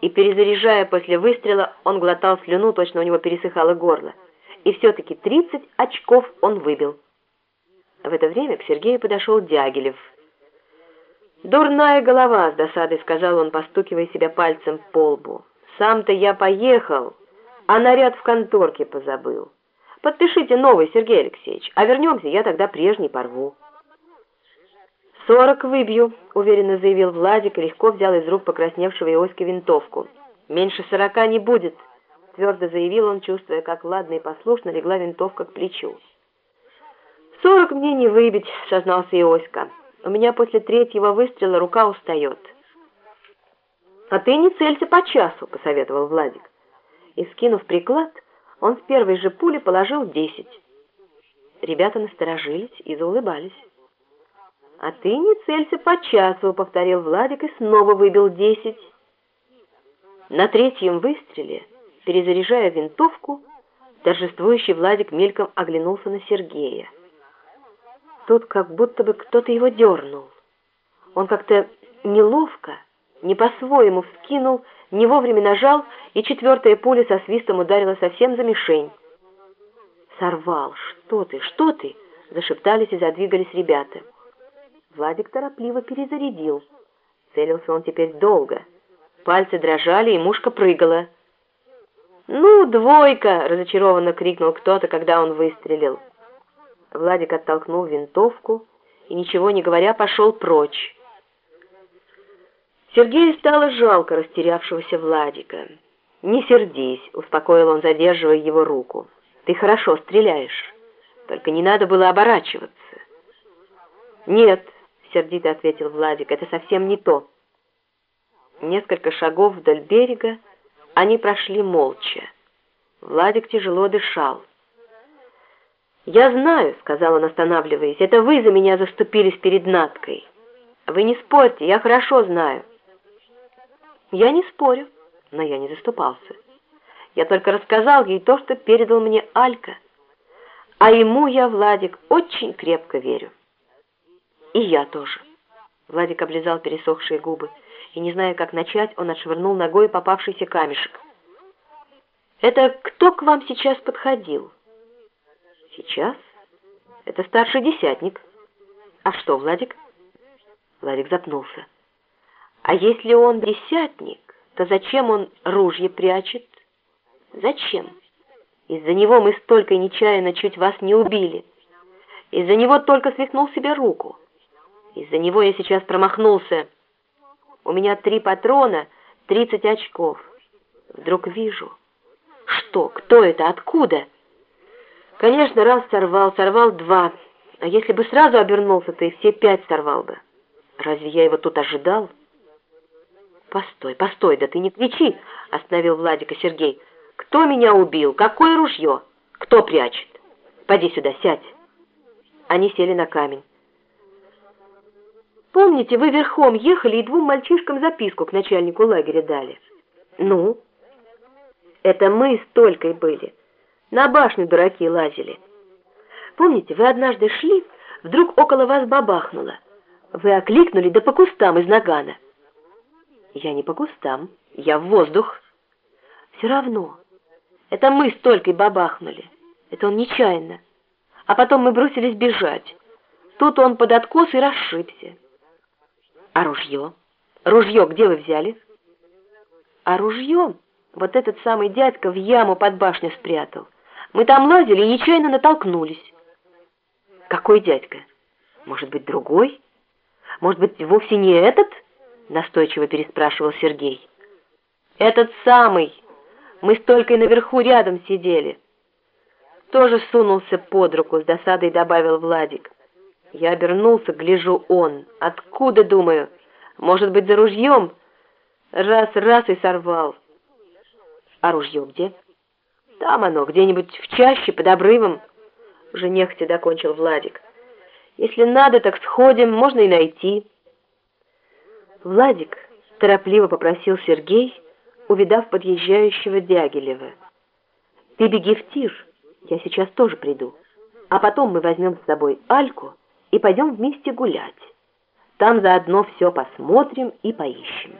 и, перезаряжая после выстрела, он глотал слюну, точно у него пересыхало горло. И все-таки 30 очков он выбил. В это время к Сергею подошел Дягилев. «Дурная голова», — с досадой сказал он, постукивая себя пальцем по лбу. «Сам-то я поехал, а наряд в конторке позабыл. Подпишите новый, Сергей Алексеевич, а вернемся, я тогда прежний порву». «Сорок выбью», — уверенно заявил Владик и легко взял из рук покрасневшего Иоськи винтовку. «Меньше сорока не будет», — твердо заявил он, чувствуя, как ладно и послушно легла винтовка к плечу. «Сорок мне не выбить», — сознался Иоська. «У меня после третьего выстрела рука устает». «А ты не целься по часу», — посоветовал Владик. И, скинув приклад, он с первой же пули положил десять. Ребята насторожились и заулыбались. «А ты не целься по часу», — повторил Владик и снова выбил десять. На третьем выстреле, перезаряжая винтовку, торжествующий Владик мельком оглянулся на Сергея. Тут как будто бы кто-то его дернул. Он как-то неловко, не по-своему вскинул, не вовремя нажал, и четвертая пуля со свистом ударила совсем за мишень. «Сорвал! Что ты? Что ты?» — зашептались и задвигались ребята. Владик торопливо перезарядил. Целился он теперь долго. Пальцы дрожали, и мушка прыгала. «Ну, двойка!» — разочарованно крикнул кто-то, когда он выстрелил. Владик оттолкнул винтовку и, ничего не говоря, пошел прочь. Сергею стало жалко растерявшегося Владика. «Не сердись», — успокоил он, задерживая его руку. «Ты хорошо стреляешь, только не надо было оборачиваться». «Нет», — сердито ответил Владик, — «это совсем не то». Несколько шагов вдоль берега они прошли молча. Владик тяжело дышал. «Я знаю», — сказал он, останавливаясь, — «это вы за меня заступились перед Надкой. Вы не спорьте, я хорошо знаю». «Я не спорю, но я не заступался. Я только рассказал ей то, что передал мне Алька. А ему я, Владик, очень крепко верю». «И я тоже». Владик облизал пересохшие губы, и, не зная, как начать, он отшвырнул ногой попавшийся камешек. «Это кто к вам сейчас подходил?» «Сейчас? Это старший десятник». «А что, Владик?» Владик запнулся. «А если он десятник, то зачем он ружье прячет?» «Зачем? Из-за него мы столько нечаянно чуть вас не убили. Из-за него только свихнул себе руку». Из-за него я сейчас промахнулся. У меня три патрона, тридцать очков. Вдруг вижу. Что? Кто это? Откуда? Конечно, раз сорвал, сорвал два. А если бы сразу обернулся, то и все пять сорвал бы. Разве я его тут ожидал? Постой, постой, да ты не кричи, остановил Владика Сергей. Кто меня убил? Какое ружье? Кто прячет? Поди сюда, сядь. Они сели на камень. Помните, вы верхом ехали и двум мальчишкам записку к начальнику лагеря дали? Ну? Это мы с Толькой были. На башню дураки лазили. Помните, вы однажды шли, вдруг около вас бабахнуло. Вы окликнули, да по кустам из нагана. Я не по кустам, я в воздух. Все равно. Это мы с Толькой бабахнули. Это он нечаянно. А потом мы бросились бежать. Тут он под откос и расшибся. А ружье? Ружье где вы взяли? А ружье вот этот самый дядька в яму под башню спрятал. Мы там лазили и нечаянно натолкнулись. Какой дядька? Может быть, другой? Может быть, вовсе не этот? Настойчиво переспрашивал Сергей. Этот самый. Мы с Толькой наверху рядом сидели. Тоже сунулся под руку, с досадой добавил Владик. Я обернулся, гляжу он. Откуда, думаю? Может быть, за ружьем? Раз-раз и сорвал. А ружье где? Там оно, где-нибудь в чаще, под обрывом. Уже нехотя докончил Владик. Если надо, так сходим, можно и найти. Владик торопливо попросил Сергей, увидав подъезжающего Дягилева. Ты беги в тир, я сейчас тоже приду. А потом мы возьмем с собой Альку, и пойдем вместе гулять. Там заодно все посмотрим и поищем.